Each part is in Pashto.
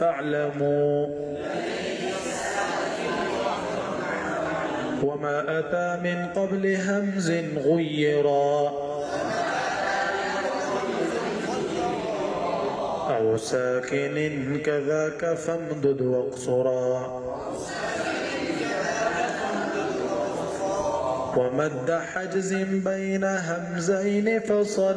فاعلموا أتى من قبل همز غيرا أو ساكن كذاك فامدد واقصرا ومد حجز بين همزين فصل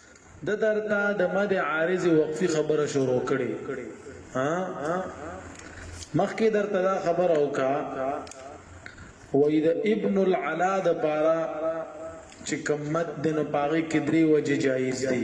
ده درته د مد عارض وقفي خبره شروع کړي ها مخکې درته دا خبره وکا وای د ابن العلا د پارا چې کمت د نو پاغي کې درې وجه جایز دي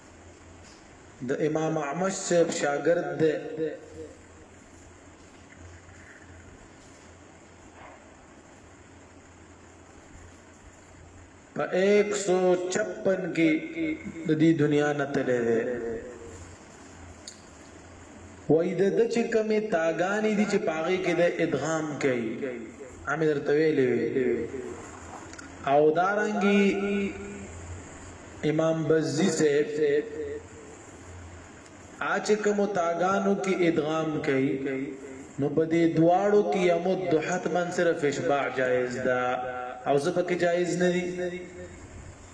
د امام اعمش صاحب شاګرد دی په 156 کې د دې دنیا نه تللی دی وای د د چې کمې تاګانې دي چې پاغې کې د ادغام کوي امې درته ویلې وي او دارنګي امام بزی صاحب اچ کوم تاګانو کې ادغام کوي نو په دې دواړو کې یمد حتما صرف اشباع جایز ده او زبکه جایز نه دي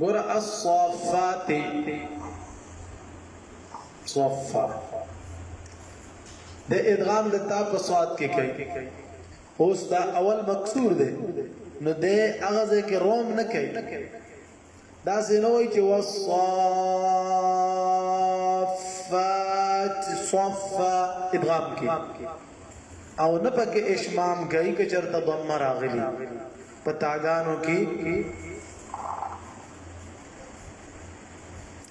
ګور الصافات صفا د ادغام د تا په صاد کې کوي اوس دا اول مکسور دی نو د هغه ځکه روم نه کوي دا سينوي چې وصفات صفا ادغام کې او نه پکې اشمام کوي که چرته ضمه راغلي په تاګانو کې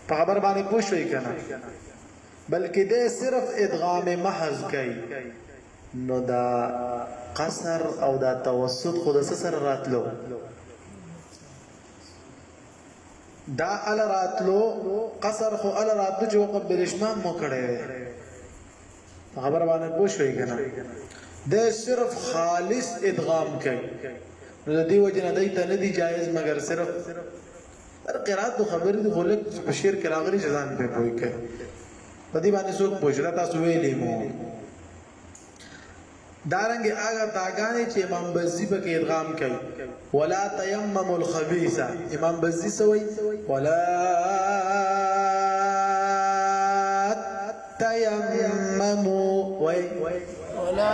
په خبر باندې پوښوي کنه بلکې د صرف ادغام محض کوي نو دا قصر او دا توسط خود سره راتلو دا ال راتلو قصر خو ال راتلو چې وقب برشمام مو کړی په خبره باندې پوه شوي که نه دی صرف خالص ادغام کوي نو د دې وجه نه دی ته نه دی جایز مګر صرف هر قرات د خبرې د خلک په شعر کې راغلي چې ځان په پوي کوي په دې باندې څوک پوښتنه تاسو ویلې مو دارنګه هغه تاګانې چې امام بزي پکې ادغام کوي ولا تيمموا الخبيث امام بزي سوي ولا تيمموا وي ولا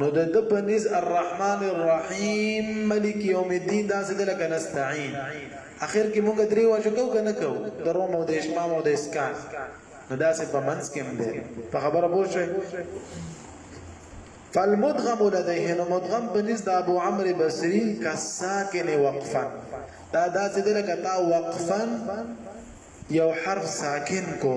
نو د ده په نزد الرحمن الرحیم ملک یوم الدین داسې ده لکه نستعین اخر کې موږ درې واجو کو کنه کو د روم او د اشمام او د اسکان نو داسې په منځ کې هم ده په خبره پوه شئ فالمدغم لديه نو مدغم بنز د ابو عمرو بصري کساکن وقفا دا دا چې دلته تا وقفا یو حرف ساکن کو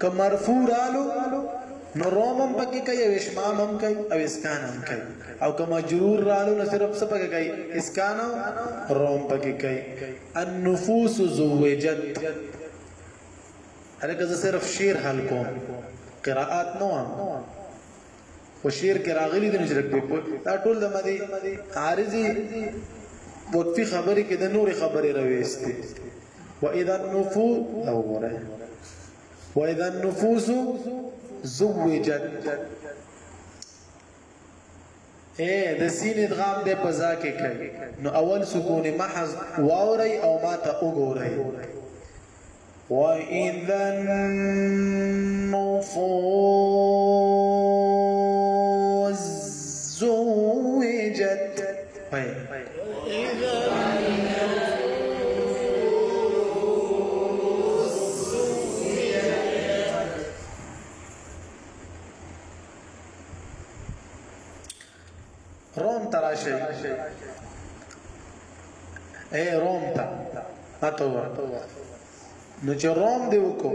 که مرفوع رالو نو روم هم پکې کوي او اشمام هم کوي او اسکان هم کوي او که مجرور رالو نو صرف څه پکې کوي اسکان او روم پکې کوي النفوس زوجت هرکه زه صرف شعر حل کوم قراءات نه وام خو شعر کې راغلي دي نشرک په دا ټول د مدي عارضي وقفي خبرې کې د نوري خبرې راويستي و اذا النفوس او غره و اذا النفوس زوجت اے د سین ادغام د پزا کې کوي نو اول سکون محض واوري او ما ته وګوري و اذا النفوس روم تراشي اے روم تا اتو نو چې روم دی وکړو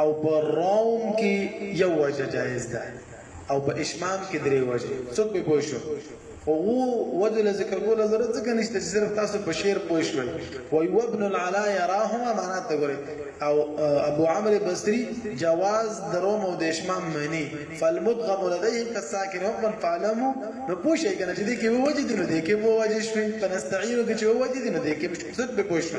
او په روم کی یو وجه جایز ده او په اشمام کی درې وجه څوک به پوه شو خو وو وجه له ذکر کوله ضرورت ځکه نشته چې صرف تاسو په شعر پوه شوي وای وابن العلا يراهما معنا ته ګوري او ابو عمرو بصري جواز دروم او د اشمام معنی فالمدغم لديه كالساكن وقفا فعلمو نو پوه شي کنه چې دې کې وجه دي نو دې کې وو وجه شوي فنستعينو کې چې وجه دي نو دې کې څه به پوه شو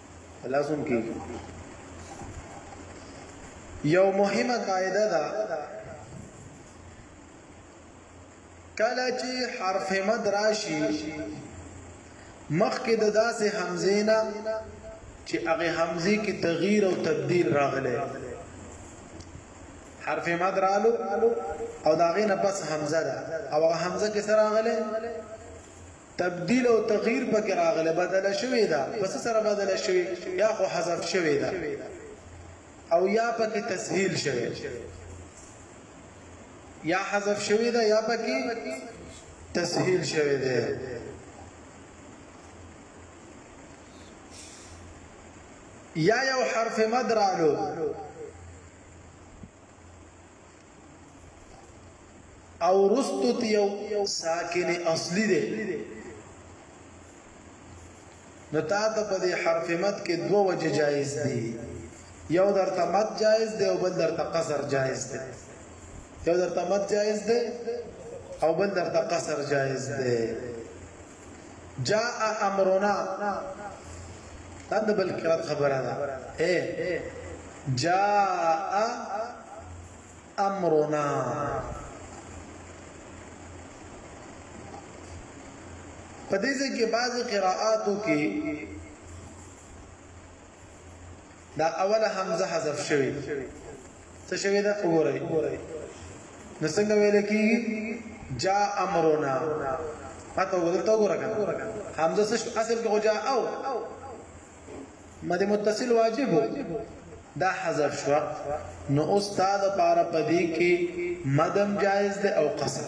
لازم کی یو مهمه قاعده ده کله چې حرف مد راشي مخکې د داسې حمزه نه چې هغه حمزه کې تغییر او تبديل راغلی حرف مد رالو او داغه نه پس حمزه ده او حمزه کې سره راغلی تبدیل او تغیر پکې راغله بدله شوې ده پس سره بدله شوې یا خو حذف شوې ده او یا پکې تسهیل شوې یا حذف شوې ده یا پکې تسهیل شوې ده یا یو حرف مد رالو او رستو تیو ساکن اصلی دی نو تا ته په دې حرف مد کې دوه وجه جایز دي یو درته مد جایز دی او بل درته قصر جایز دی یو درته مد جایز دی او بل درته قصر جایز دی جاء امرنا دا د بل قرات خبره ده اے جاء امرنا په دې ځکه بعض قراءاتو کې دا اوله همزه حذف شوی څه شوی دا وګورئ نو څنګه ویل کیږي جا امرنا پته ولته وګوره کنه همزه څه اصل کې جا او مد متصل واجب دا حذف شو نو استاد پار پدی کې مدم جائز ده او قصر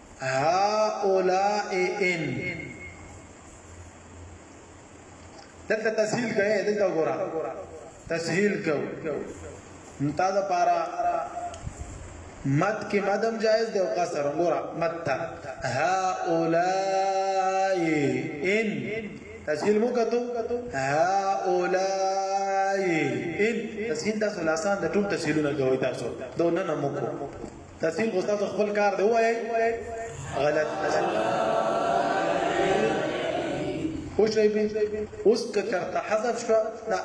هؤلاء ان دلته تسهیل کړي دلته وګوره تسهیل کو انتا دا پارا مد کې مدم جائز دی او قصر وګوره مد تا هؤلاء ان تسهیل مو کتو هؤلاء ان تسهیل تاسو لاسان د ټول تسهیلونه کوي تاسو دونه نه مو کو تسلیم خو ستاسو خپل کار دی ووایئ غلط پوه شوئ اوس که چېرته حذف شوه دا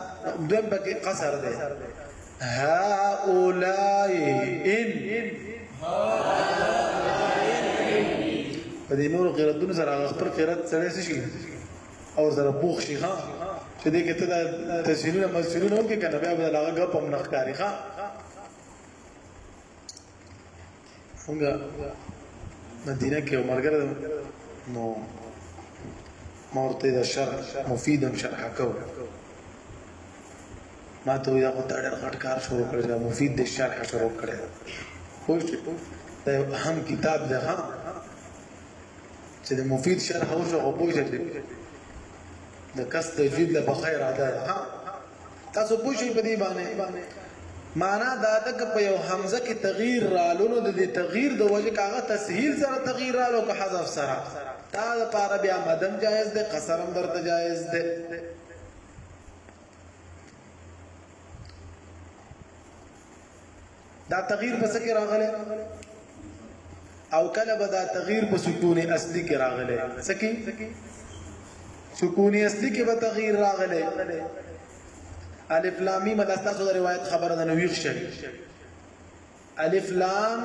دویم پکې قصر دی هؤلاء ان په دې نورو قراتونو سره هغه خپل قرات سره شي او سره بوخ شي ها چې دې کې ته تسهیلونه مسهیلونه وکړي کنه بیا به هغه غپ هم نخکاری ها موږ مدینه کې مرګره نو مورته دا شرح مفیدم شرح کو ما ته یو خو تاړه غټ کار شروع کړی دا مفید د شرح شروع کړی پوه شئ دا یو اهم کتاب دی ها چې د مفید شرح او شغو پوه شئ د کس د جید له بخیر ادا ها تاسو پوه شئ په دې باندې معنا دا ده که په یو همزه کې تغییر رالو نو د دې تغییر د وجه کاغه تسهیل سره تغییر رالو که حذف سره دا د پاره بیا مدم جایز ده قصرم درته جایز ده دا تغییر په څه کې راغلی او کله به دا تغییر په سکون اصلي کې راغلی څه کې سکون اصلي کې به تغییر راغلی الف لام میم دا تاسو د روایت خبره ده نو ویښ شئ الف لام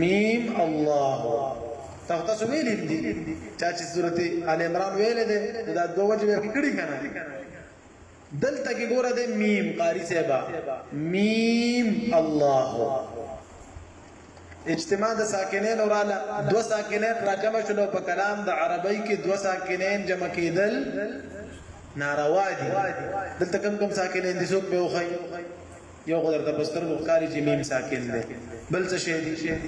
میم الله تاسو تاسو ویلې دي چې سورته ال عمران ویلې ده دا دوه وجه به کړی کنه دلته کې ګوره د میم قاری صاحب میم الله اجتماع د ساکنین وراله دو ساکنین را جمع شلو په کلام د عربی کې دو ساکنین جمع کېدل ناروا دي دلته کم کم ساکنین دي څوک به وخی یو خدای ته پستر بخاری چې میم ساکن دی بل څه شی دي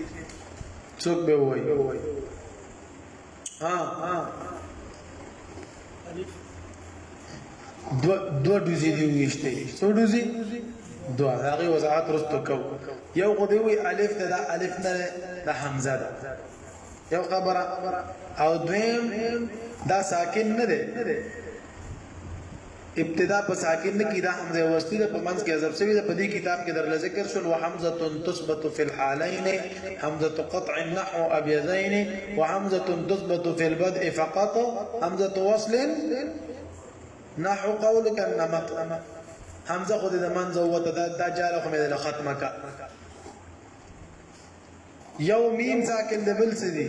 څوک به وایي ها ها دو دو دوزی دی ویشته څو دوزی دو هغه وضاحت رستو کو یو خو دی وی الف ده دا الف نه ده حمزه ده یو خبره او دویم دا ساکن نه ده ابتدا په ساکن نه کی دا حمزه وستی ده په منځ کې حذف شوی ده په دې کتاب کې درل ذکر شول وحمزه تثبت فی الحالین حمزه قطع نحو ابیضین وحمزه تثبت فی البدء فقط حمزه وصل نحو قولک النمط حمزه خو د منځ وته دا جاله خو مې ختمه کا یو میم ساکن د بل سدي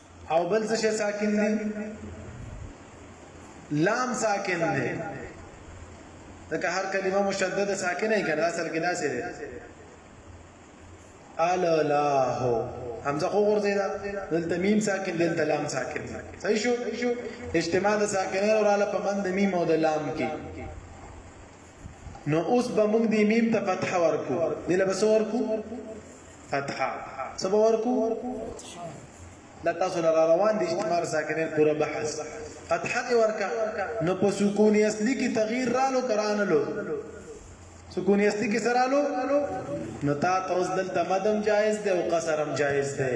او بل څه شي ساکن دي لام ساکن دي ځکه هر کلمه مشدد ساکنه یې کړه اصل کې داسې ده الالاه همزه خو ورځي دا دلته میم ساکن دلته لام ساکن صحیح شو اجتماع د ساکنین او رااله په مند میم او د لام کې نو اوس به موږ دې میم ته فتح ورکو دله بس ورکو فتحه څه به ورکو دا تاسو له روان دي استعمار ساکنین پورا بحث فتحه دی ورکا نو په سکون اصلي کې تغییر رالو کرانلو سکون اصلي کې سرالو نو تا توس دلته مدم جایز دی او قصرم جایز دی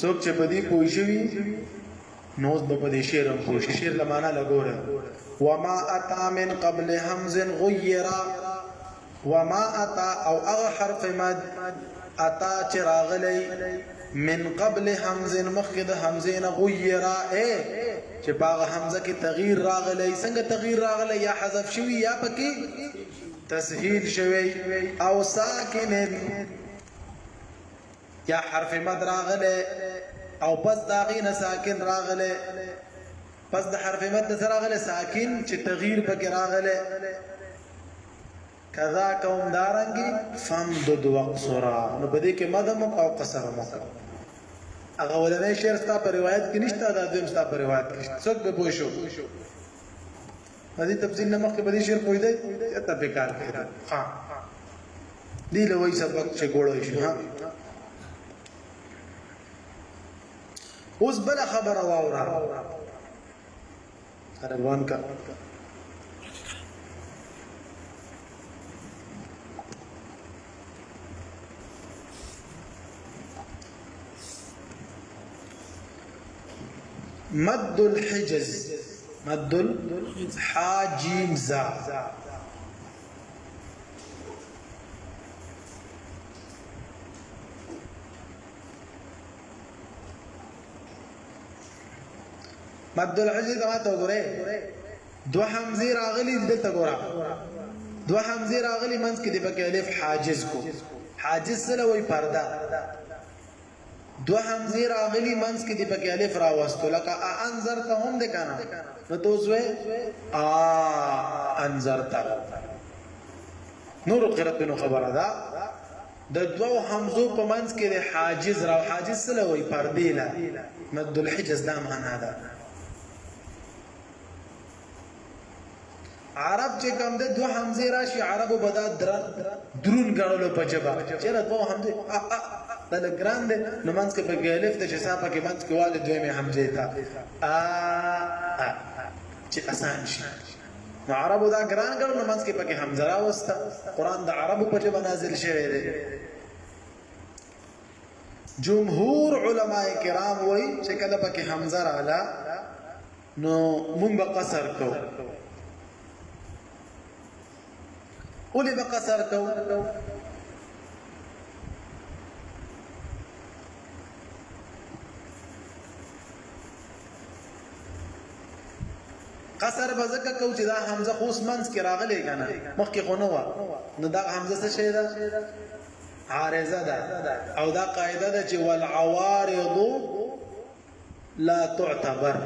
څوک چې په دې پوه شوي نو اوس به په دې شعر هم پوه شي شعر له معنا لګوره وما اتا من قبل همز غیرا وما اتا او هغه حرف مد اتا چې راغلی من قبل همز مخکې د همزې نه غیرا اے چې باغ همزه کې تغییر راغلی څنګه تغییر راغلی یا حذف شوی یا پکې تسهیل شوی او ساکن یا حرف مد راغله او پس دا غینه ساکن راغله پس د حرف مد سره راغله ساکن چې تغییر پکې راغله کذا کوم دارنګي فمدد وقصرا نو بده کې مدم او قصر مو هغه ولنه شعر ستا په روایت کې نشته دا دیم ستا په روایت کې څوک به پوښو د دې تفصیل نه مخکې په دې شعر پوهېدی یا ته پې کار کوي ها دې له وایي سبق چې ګوړوي شو ها اوس بل خبره واوره روان کا مد الحجز مد الحاجيم زا مد العجز دا ته وګوره دو حمزه راغلي دلته ګوره دو حمزه راغلي منځ کې د بکې الف حاجز کو حاجز سره وای پرده دوه همزې راغلي منځ کې دې پکې الف راوستو لکه ا انذرت هم دې کنه نو ته اوس وې ا انذرت نور قراتونو خبره ده د دوو همزو په منځ کې د حاجز را حاجز سره وي پردې لا مد الحجز دا معنا ده عرب چې کوم د دوه حمزه راشي عربو بدا در درون غړلو په جبا چې له دوه حمزه ا ا د لګران ده نو منځ کې په ګالف ته چې صاحب کې منځ کې والد دوه مې حمزه تا ا ا چې اسان شي نو عربو دا ګران غړل نو منځ کې پکې حمزه راوستا قران د عربو په جبا نازل شوی دی جمهور علما کرام وای چې کله پکې حمزه رااله نو مونږ به قصر کو اولی به قصر کو قصر به زکه کو چې دا حمزه خو اسمنس کې راغلی کنه مخکې خو نه و نو دا حمزه څه شی ده عارضه ده او دا قاعده ده چې والعوارض لا تعتبر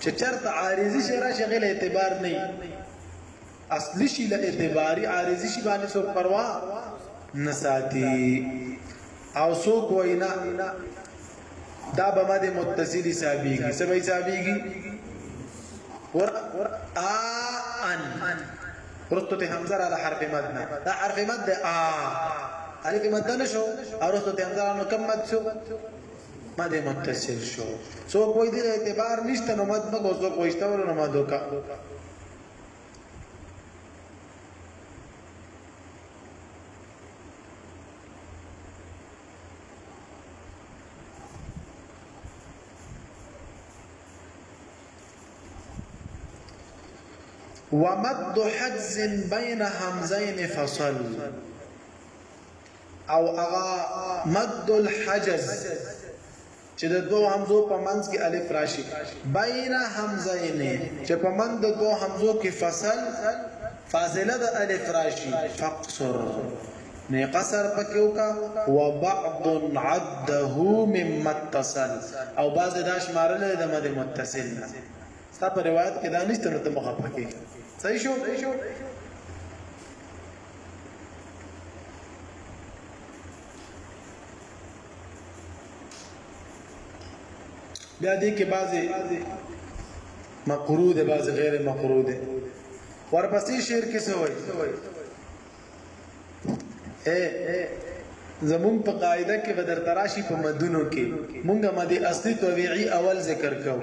چې چرته عارضی شي راشه غل اعتبار نه اصلي شي له اعتباري عارضی شي باندې څوک پروا نه ساتي او څوک وینا دا به مده متصلی صاحبېږي سبې صاحبېږي ور ا ان ورته ته حمزه را حرف مد نه دا حرف مد ا الف مد نه شو ورته ته حمزه نو کم مد شو ما دې متصل شو څوک وایي دې اعتبار نشته نو مت مګو څوک وایي شته ورنه ما دوکا ومد حجز بين همزين فصل او هغه مد الحجز چې د دوه حمزو په منځ کې الف راشي بین حمزین چې په منځ د دوه حمزو کې فصل فاصله د الف راشي فقصر نه قصر پکې وکا وبعض عده من متصل او بعض داش مارل د مد متصل نه ستا په روایت کې دا نشته نو ته مخه پکې صحیح شو بیا دې کې بعضي مقروض بعضي غیر مقروض ورپسې شعر کې څه وایي اے زمون په قاعده کې بدر تراشی په مدونو کې مونږه مده اصلي طبيعي اول ذکر کوو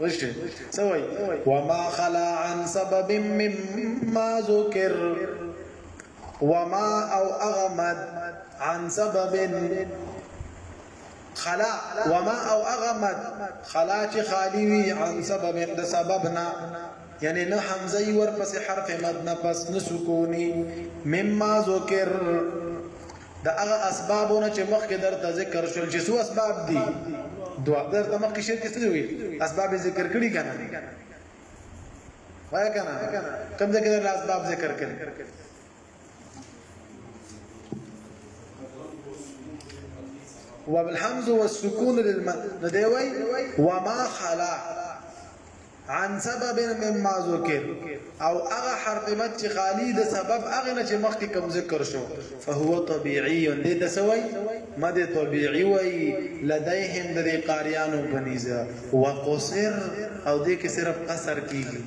وشته سوي وما خلا عن سبب مما ذكر وما او اغمد عن سبب خلا وما او اغمد خلا چې خالی وي عن سبب د سببنا یعنی نه حمزه ور پس حرف مد نه پس نه سکونی مما ذکر د هغه اسبابو نه چې مخکې درته ذکر شول چې څو اسباب دي دوا درته مخکې شرک څه وي اسباب ذکر کړي کنه وای کنه کوم ځای کې د اسباب ذکر کړي وبالحمز والسكون للمن ندوي وما خلا عن سبب مما ذکر او هغه حرف مد چې خالی د سبب هغه نه چې مخکې کوم ذکر شو فهو طبيعي دې ته سوي مد طبيعي وي لديهم د قاریانو بنيزه وقصر او دې کې صرف قصر کیږي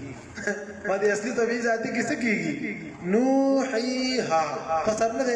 مد اصلي طبيعي ذاتي کې څه کیږي نوحيها قصر نه دی